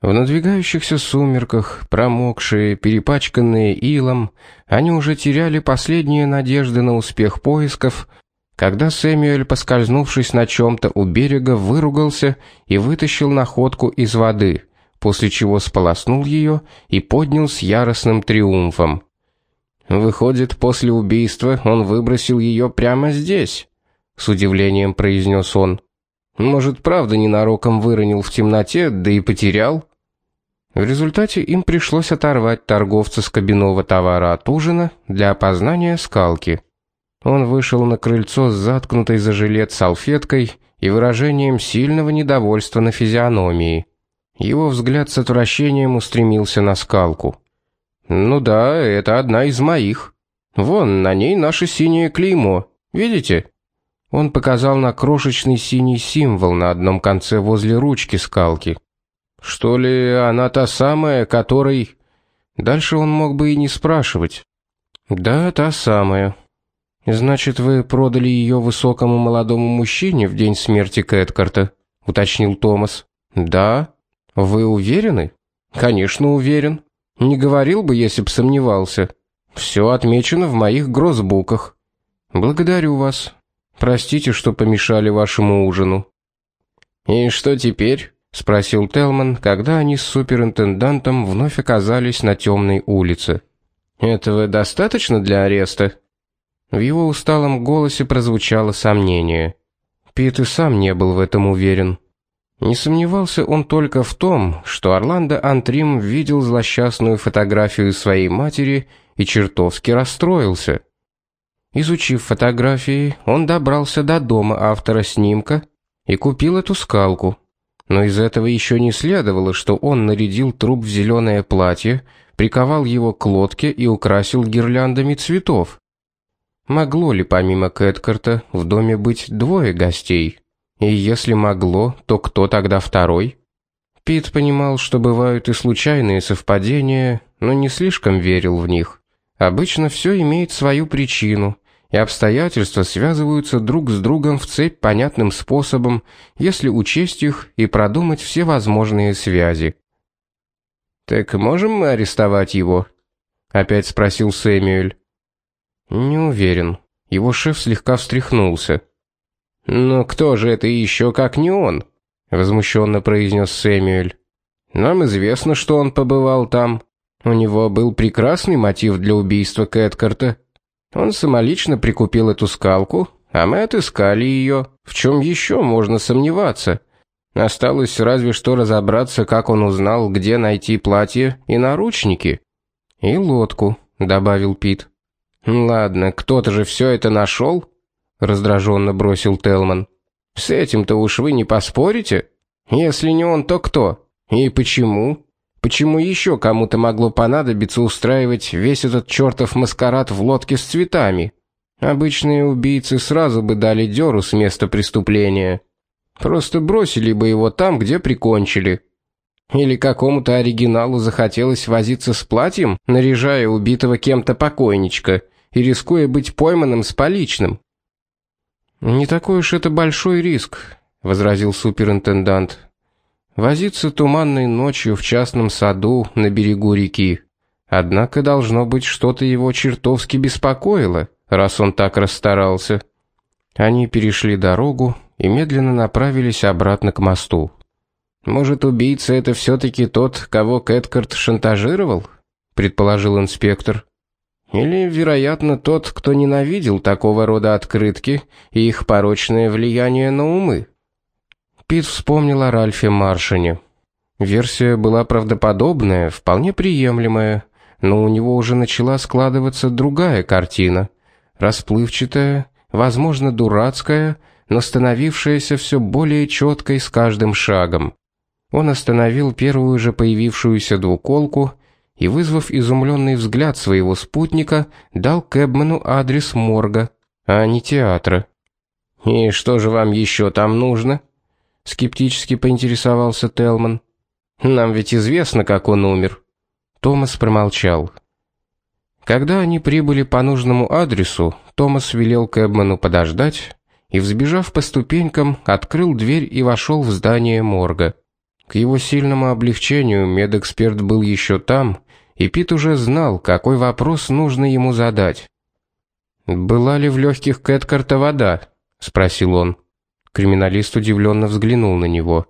В надвигающихся сумерках, промокшие, перепачканные илом, они уже теряли последние надежды на успех поисков, когда Сэмюэль, поскользнувшись на чем то у берега, выругался и вытащил находку из воды, после чего сполоснул ее и поднял с яростным триумфом. Выходит, после убийства он выбросил ее прямо здесь, с удивлением произнес он. Может, правда ненароком выронил в темноте, да и потерял? В результате им пришлось оторвать торговца с кабинного товара от ужина для опознания скалки. Он вышел на крыльцо с заткнутой за жилет салфеткой и выражением сильного недовольства на физиономии. Его взгляд с отвращением устремился на скалку. Ну да, это одна из моих. Вон, на ней наше синее клеймо. Видите? Он показал на крошечный синий символ на одном конце возле ручки скалки. Что ли, она та самая, которой Дальше он мог бы и не спрашивать. Да, та самая. Значит, вы продали ее высокому молодому мужчине в день смерти Кэткарта, уточнил Томас. Да. Вы уверены? Конечно, уверен. Не говорил бы, если б сомневался. Все отмечено в моих гроссбуках. Благодарю вас. Простите, что помешали вашему ужину. И что теперь? Спросил Телман, когда они с суперинтендантом вновь оказались на темной улице. Этого достаточно для ареста? В его усталом голосе прозвучало сомнение. Пит и сам не был в этом уверен. Не сомневался он только в том, что Орландо Антрим видел злосчастную фотографию своей матери и чертовски расстроился. Изучив фотографии, он добрался до дома автора снимка и купил эту скалку. Но из этого еще не следовало, что он нарядил труп в зеленое платье, приковал его к лодке и украсил гирляндами цветов. Могло ли помимо Кэткарта в доме быть двое гостей? И если могло, то кто тогда второй? Пит понимал, что бывают и случайные совпадения, но не слишком верил в них. Обычно все имеет свою причину, и обстоятельства связываются друг с другом в цепь понятным способом, если учесть их и продумать все возможные связи. Так можем мы арестовать его? опять спросил Сэмюэль. Не уверен. Его шеф слегка встряхнулся. Но кто же это еще как не он? возмущенно произнес Сэмюэль. Нам известно, что он побывал там. У него был прекрасный мотив для убийства Кэткарта. Он самолично прикупил эту скалку, а мы отыскали ее. В чем еще можно сомневаться? Осталось разве что разобраться, как он узнал, где найти платье и наручники. И лодку, добавил Пит. Ладно, кто-то же все это нашел? раздраженно бросил Телман. С этим-то уж вы не поспорите. Если не он, то кто? И почему? Почему еще кому-то могло понадобиться устраивать весь этот чертов маскарад в лодке с цветами? Обычные убийцы сразу бы дали дёру с места преступления. Просто бросили бы его там, где прикончили. Или какому-то оригиналу захотелось возиться с платьем, наряжая убитого кем-то покойничка и рискуя быть пойманным с поличным. Не такой уж это большой риск, возразил суперинтендант. Возиться туманной ночью в частном саду на берегу реки. Однако должно быть что-то его чертовски беспокоило, раз он так расстарался. Они перешли дорогу и медленно направились обратно к мосту. Может, убийца это все таки тот, кого Кэткарт шантажировал, предположил инспектор. Или, вероятно, тот, кто ненавидел такого рода открытки и их порочное влияние на умы. Пит вспомнил о Ральфе Маршине. Версия была правдоподобная, вполне приемлемая, но у него уже начала складываться другая картина, расплывчатая, возможно, дурацкая, но становившаяся все более четкой с каждым шагом. Он остановил первую же появившуюся двуколку и, вызвав изумленный взгляд своего спутника, дал Кэбмену адрес морга, а не театра. «И что же вам еще там нужно?» Скептически поинтересовался Телман. Нам ведь известно, как он умер. Томас промолчал. Когда они прибыли по нужному адресу, Томас велел Кэбману подождать и, взбежав по ступенькам, открыл дверь и вошел в здание морга. К его сильному облегчению медэксперт был еще там, и Пит уже знал, какой вопрос нужно ему задать. «Была ли в легких Кэткарта вода?» — спросил он. Криминалист удивленно взглянул на него.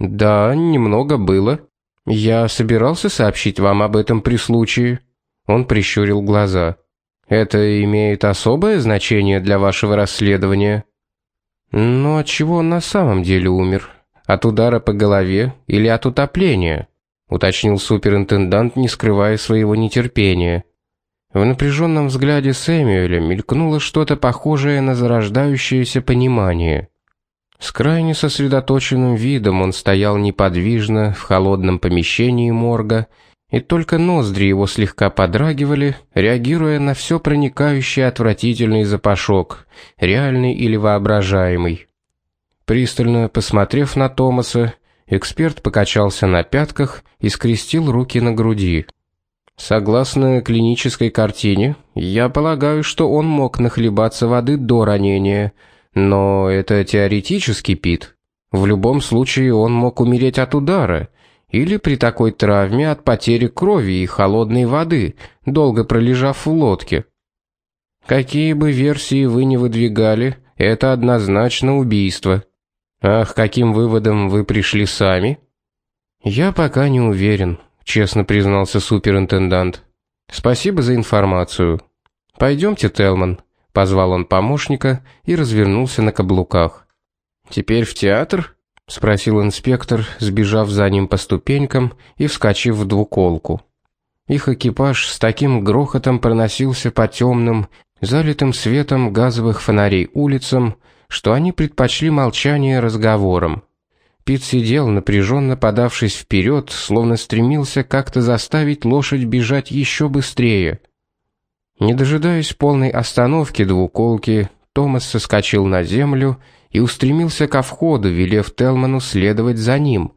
«Да, немного было. Я собирался сообщить вам об этом при случае». Он прищурил глаза. «Это имеет особое значение для вашего расследования?» «Но от чего он на самом деле умер?» От удара по голове или от утопления? уточнил суперинтендант, не скрывая своего нетерпения. В напряженном взгляде Сэмюэля мелькнуло что-то похожее на зарождающееся понимание. С крайне сосредоточенным видом он стоял неподвижно в холодном помещении морга, и только ноздри его слегка подрагивали, реагируя на все проникающий отвратительный запашок, реальный или воображаемый. Пристально посмотрев на Томаса, эксперт покачался на пятках и скрестил руки на груди. Согласно клинической картине, я полагаю, что он мог нахлебаться воды до ранения, но это теоретический пит. В любом случае он мог умереть от удара или при такой травме от потери крови и холодной воды, долго пролежав в лодке. Какие бы версии вы ни выдвигали, это однозначно убийство. Ах, каким выводом вы пришли сами? Я пока не уверен, честно признался суперинтендант. Спасибо за информацию. Пойдемте, Телман, позвал он помощника и развернулся на каблуках. Теперь в театр? спросил инспектор, сбежав за ним по ступенькам и вскочив в двуколку. Их экипаж с таким грохотом проносился по темным, залитым светом газовых фонарей улицам, что они предпочли молчание разговором. Пит сидел напряженно подавшись вперед, словно стремился как-то заставить лошадь бежать еще быстрее. Не дожидаясь полной остановки двуколки, Томас соскочил на землю и устремился ко входу, велев Телману следовать за ним,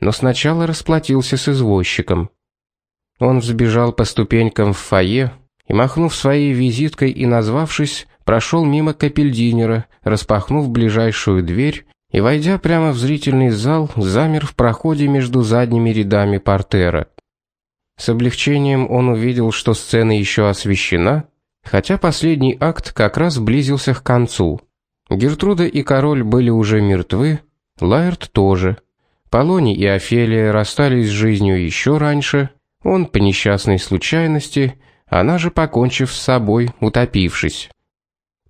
но сначала расплатился с извозчиком. Он взбежал по ступенькам в фойе и, махнув своей визиткой и назвавшись, прошел мимо капельдинера, распахнув ближайшую дверь и войдя прямо в зрительный зал, замер в проходе между задними рядами портера. С облегчением он увидел, что сцена еще освещена, хотя последний акт как раз близился к концу. Гертруда и король были уже мертвы, Лаэрт тоже. Полоний и Офелия расстались с жизнью еще раньше, он по несчастной случайности, она же покончив с собой, утопившись.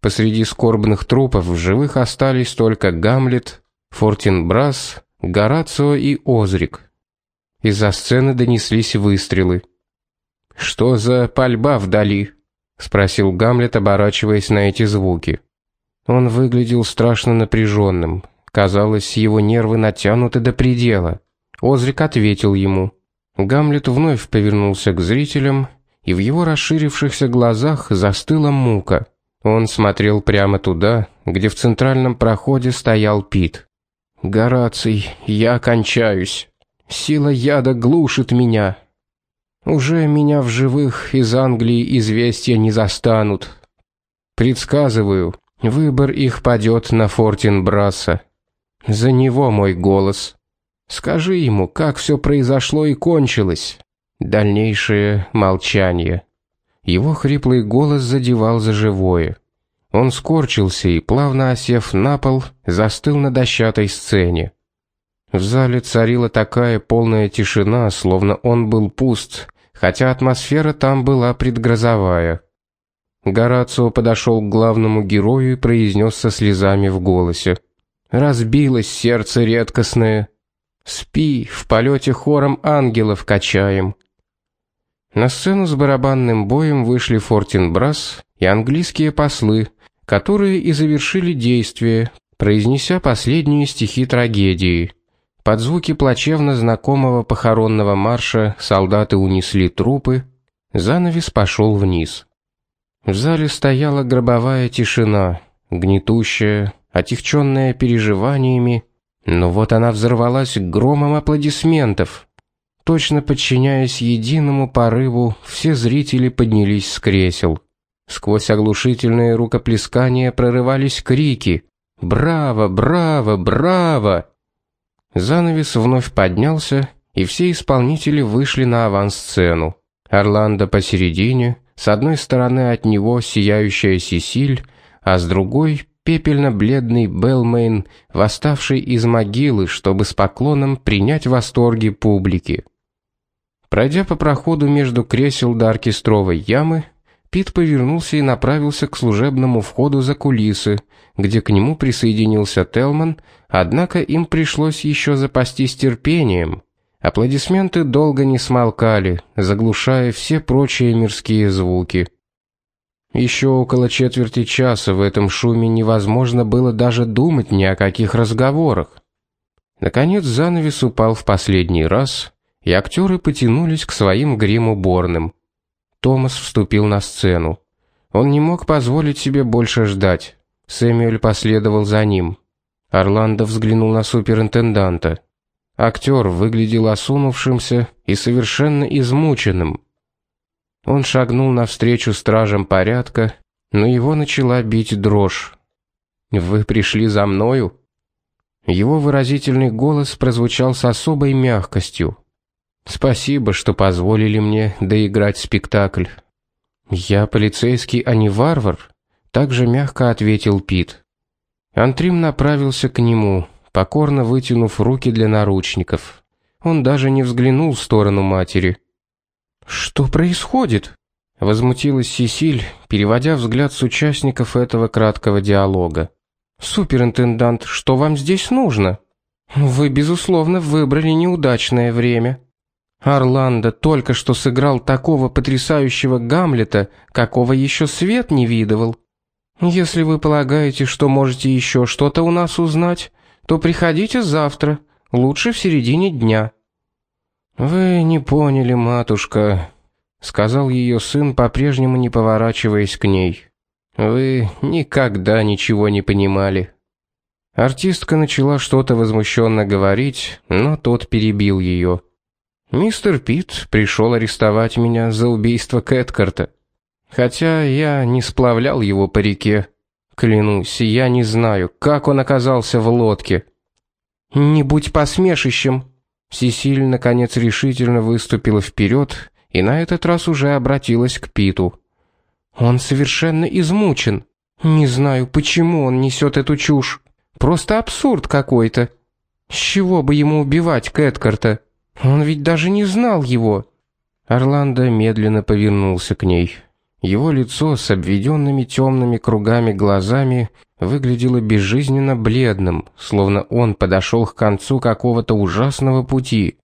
Посреди скорбных трупов в живых остались только Гамлет, Фортинбрас, Горацио и Озрик. Из-за сцены донеслись выстрелы. Что за пальба вдали? спросил Гамлет, оборачиваясь на эти звуки. Он выглядел страшно напряженным. Казалось, его нервы натянуты до предела. Озрик ответил ему. Гамлет вновь повернулся к зрителям, и в его расширившихся глазах застыла мука. Он смотрел прямо туда, где в центральном проходе стоял Пит. Гораций, я кончаюсь. Сила яда глушит меня. Уже меня в живых из Англии известия не застанут. Предсказываю, выбор их падет на Фортинбраса. За него мой голос. Скажи ему, как все произошло и кончилось. Дальнейшее молчание. Его хриплый голос задевал за живое. Он скорчился и плавно осев на пол, застыл на дощатой сцене. В зале царила такая полная тишина, словно он был пуст, хотя атмосфера там была предгрозовая. Горацио подошел к главному герою и произнес со слезами в голосе: "Разбилось сердце редкостное. Спи, в полете хором ангелов качаем. На сцену с барабанным боем вышли Фортинбрас и английские послы, которые и завершили действие, произнеся последние стихи трагедии. Под звуки плачевно знакомого похоронного марша солдаты унесли трупы, занавес пошел вниз. В зале стояла гробовая тишина, гнетущая, отягченная переживаниями, но вот она взорвалась громом аплодисментов. Точно подчиняясь единому порыву, все зрители поднялись с кресел. Сквозь оглушительные рукоплескания прорывались крики: "Браво, браво, браво!" Занавес вновь поднялся, и все исполнители вышли на авансцену. Орландо посередине, с одной стороны от него сияющая Сесиль, а с другой пепельно-бледный Белмейн, восставший из могилы, чтобы с поклоном принять восторги публики. Пройдя по проходу между кресел до оркестровой ямы, Пит повернулся и направился к служебному входу за кулисы, где к нему присоединился Телман, однако им пришлось еще запастись терпением. Аплодисменты долго не смолкали, заглушая все прочие мирские звуки. Еще около четверти часа в этом шуме невозможно было даже думать ни о каких разговорах. Наконец занавес упал в последний раз, и актеры потянулись к своим гримуборным. Томас вступил на сцену. Он не мог позволить себе больше ждать. Сэмюэль последовал за ним. Орландо взглянул на суперинтенданта. Актер выглядел осунувшимся и совершенно измученным. Он шагнул навстречу стражам порядка, но его начала бить дрожь. Вы пришли за мною? Его выразительный голос прозвучал с особой мягкостью. Спасибо, что позволили мне доиграть спектакль. Я полицейский, а не варвар, также мягко ответил Пит. Антрим направился к нему, покорно вытянув руки для наручников. Он даже не взглянул в сторону матери. Что происходит? возмутилась Сесиль, переводя взгляд с участников этого краткого диалога. Суперинтендант, что вам здесь нужно? Вы безусловно выбрали неудачное время. Орландо только что сыграл такого потрясающего Гамлета, какого еще свет не видывал. Если вы полагаете, что можете еще что-то у нас узнать, то приходите завтра, лучше в середине дня. Вы не поняли, матушка, сказал ее сын, по-прежнему не поворачиваясь к ней. Вы никогда ничего не понимали. Артистка начала что-то возмущенно говорить, но тот перебил ее. Мистер Пит пришел арестовать меня за убийство Кэткарта. Хотя я не сплавлял его по реке. Клянусь, я не знаю, как он оказался в лодке. Не будь посмешищем, Сесиль наконец решительно выступила вперед и на этот раз уже обратилась к Питу. Он совершенно измучен. Не знаю, почему он несет эту чушь. Просто абсурд какой-то. С чего бы ему убивать Кэткарта? Он ведь даже не знал его. Орландо медленно повернулся к ней. Его лицо с обведенными темными кругами глазами выглядело безжизненно бледным, словно он подошел к концу какого-то ужасного пути.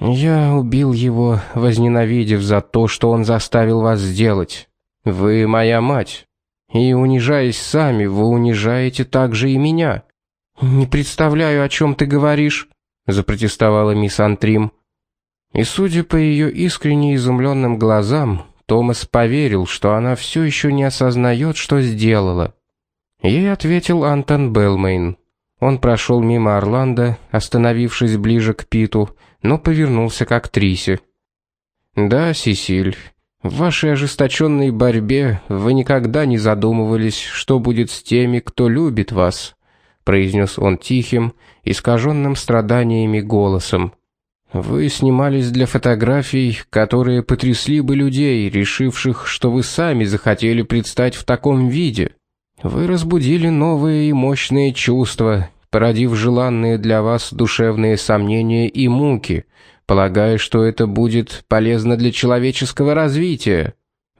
Я убил его, возненавидев за то, что он заставил вас сделать. Вы моя мать. И унижаясь сами, вы унижаете также и меня. Не представляю, о чем ты говоришь, запротестовала мисс Антрим. И судя по ее искренне изумленным глазам, Томас поверил, что она все еще не осознает, что сделала. Ей ответил Антон Белмейн. Он прошел мимо Орландо, остановившись ближе к Питу, но повернулся к актрисе. Да, Сесиль, в вашей ожесточенной борьбе вы никогда не задумывались, что будет с теми, кто любит вас, произнес он тихим, искаженным страданиями голосом. Вы снимались для фотографий, которые потрясли бы людей, решивших, что вы сами захотели предстать в таком виде. Вы разбудили новые и мощные чувства, породив желанные для вас душевные сомнения и муки, полагая, что это будет полезно для человеческого развития.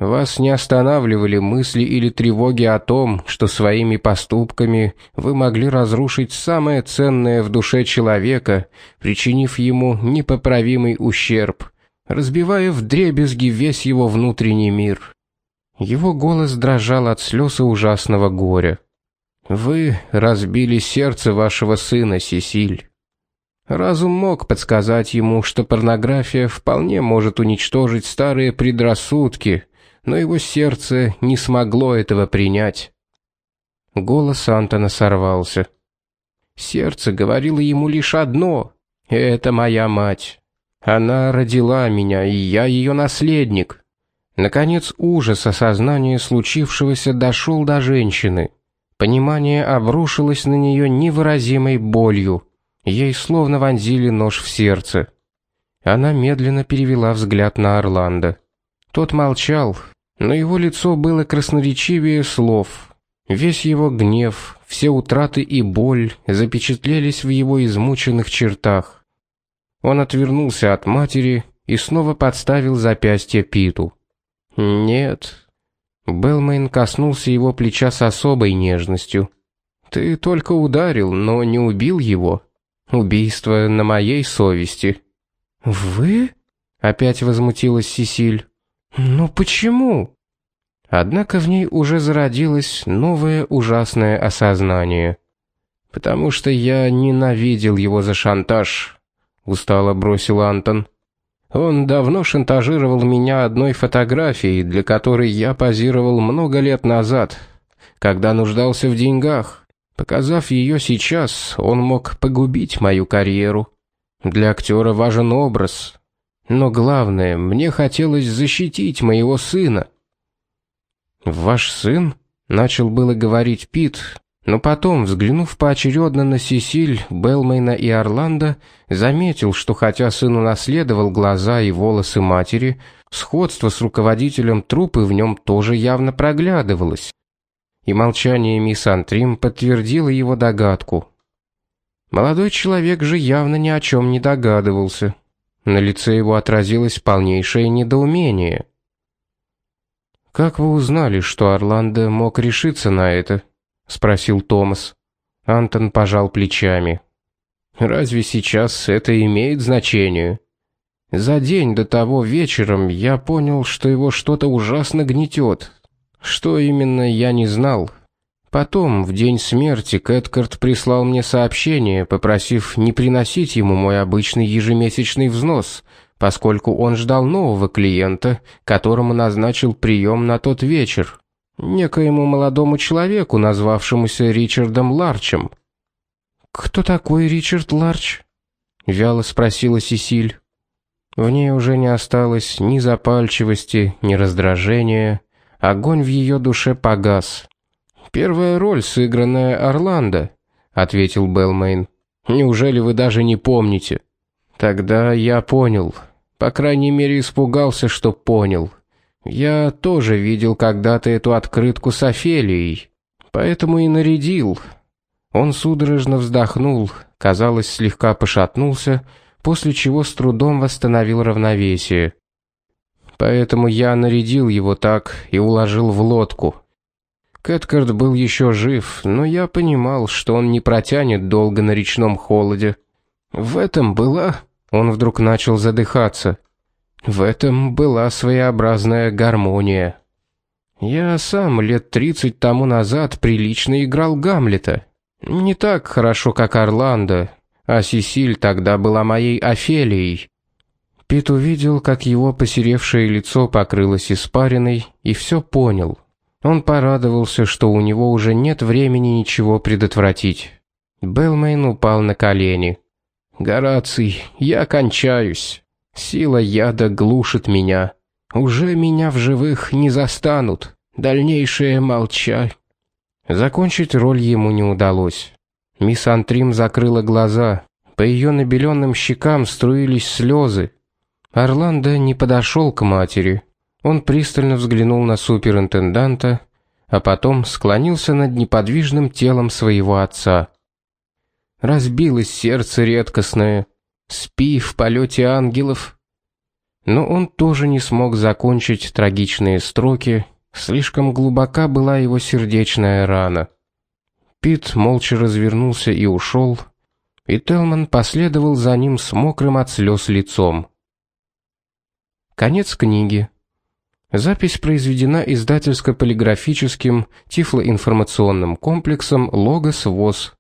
Вас не останавливали мысли или тревоги о том, что своими поступками вы могли разрушить самое ценное в душе человека, причинив ему непоправимый ущерб, разбивая вдребезги весь его внутренний мир. Его голос дрожал от слез и ужасного горя. Вы разбили сердце вашего сына, Сесиль. Разум мог подсказать ему, что порнография вполне может уничтожить старые предрассудки, но его сердце не смогло этого принять. Голос Антона сорвался. Сердце говорило ему лишь одно: это моя мать. Она родила меня, и я ее наследник. Наконец ужас осознания случившегося дошел до женщины. Понимание обрушилось на нее невыразимой болью. Ей словно вонзили нож в сердце. Она медленно перевела взгляд на Орландо. Тот молчал, но его лицо было красноречивее слов. Весь его гнев, все утраты и боль запечатлелись в его измученных чертах. Он отвернулся от матери и снова подставил запястье Питу. Нет. Белмейн коснулся его плеча с особой нежностью. Ты только ударил, но не убил его. Убийство на моей совести. Вы? Опять возмутилась Сесиль. Но почему? Однако в ней уже зародилось новое ужасное осознание. Потому что я ненавидел его за шантаж, устало бросил Антон. Он давно шантажировал меня одной фотографией, для которой я позировал много лет назад, когда нуждался в деньгах. Показав ее сейчас, он мог погубить мою карьеру. Для актера важен образ, но главное, мне хотелось защитить моего сына. Ваш сын начал было говорить Пит, но потом, взглянув поочередно на Сесиль, Белмейна и Орландо, заметил, что хотя сын унаследовал глаза и волосы матери, сходство с руководителем труппы в нем тоже явно проглядывалось. И молчание мисс Антрим подтвердило его догадку. Молодой человек же явно ни о чем не догадывался. На лице его отразилось полнейшее недоумение. Как вы узнали, что Орландо мог решиться на это? спросил Томас. Антон пожал плечами. Разве сейчас это имеет значение? За день до того вечером я понял, что его что-то ужасно гнетет. Что именно, я не знал. Потом, в день смерти, Кэткарт прислал мне сообщение, попросив не приносить ему мой обычный ежемесячный взнос, поскольку он ждал нового клиента, которому назначил прием на тот вечер некоему молодому человеку, назвавшемуся Ричардом Ларчем. Кто такой Ричард Ларч? вяло спросила Сесиль. В ней уже не осталось ни запальчивости, ни раздражения. Огонь в ее душе погас. Первая роль, сыгранная Орландо, ответил Белмейн. Неужели вы даже не помните? Тогда я понял. По крайней мере, испугался, что понял. Я тоже видел когда-то эту открытку с Офелией, поэтому и нарядил. Он судорожно вздохнул, казалось, слегка пошатнулся, после чего с трудом восстановил равновесие. Поэтому я нарядил его так и уложил в лодку. Кэткард был еще жив, но я понимал, что он не протянет долго на речном холоде. В этом была, он вдруг начал задыхаться. В этом была своеобразная гармония. Я сам лет тридцать тому назад прилично играл Гамлета. Не так хорошо, как Орландо, а Сесиль тогда была моей Офелией. Пит увидел, как его посеревшее лицо покрылось испариной, и все понял. Он порадовался, что у него уже нет времени ничего предотвратить. Белмейн упал на колени. Гораций, я кончаюсь. Сила яда глушит меня. Уже меня в живых не застанут. Дальнейшее молчать. Закончить роль ему не удалось. Мисс Антрим закрыла глаза. По ее набеленным щекам струились слезы. Орландо не подошел к матери. Он пристально взглянул на суперинтенданта, а потом склонился над неподвижным телом своего отца. Разбилось сердце редкостное, Спи в полете ангелов. Но он тоже не смог закончить трагичные строки, слишком глубока была его сердечная рана. Пит молча развернулся и ушел, и Телман последовал за ним с мокрым от слез лицом. Конец книги. Запись произведена издательско-полиграфическим тифлоинформационным комплексом Логос ВОЗ.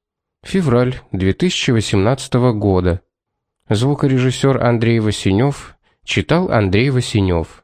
Февраль 2018 года. Звукорежиссер Андрей Васинев читал Андрей Васинев.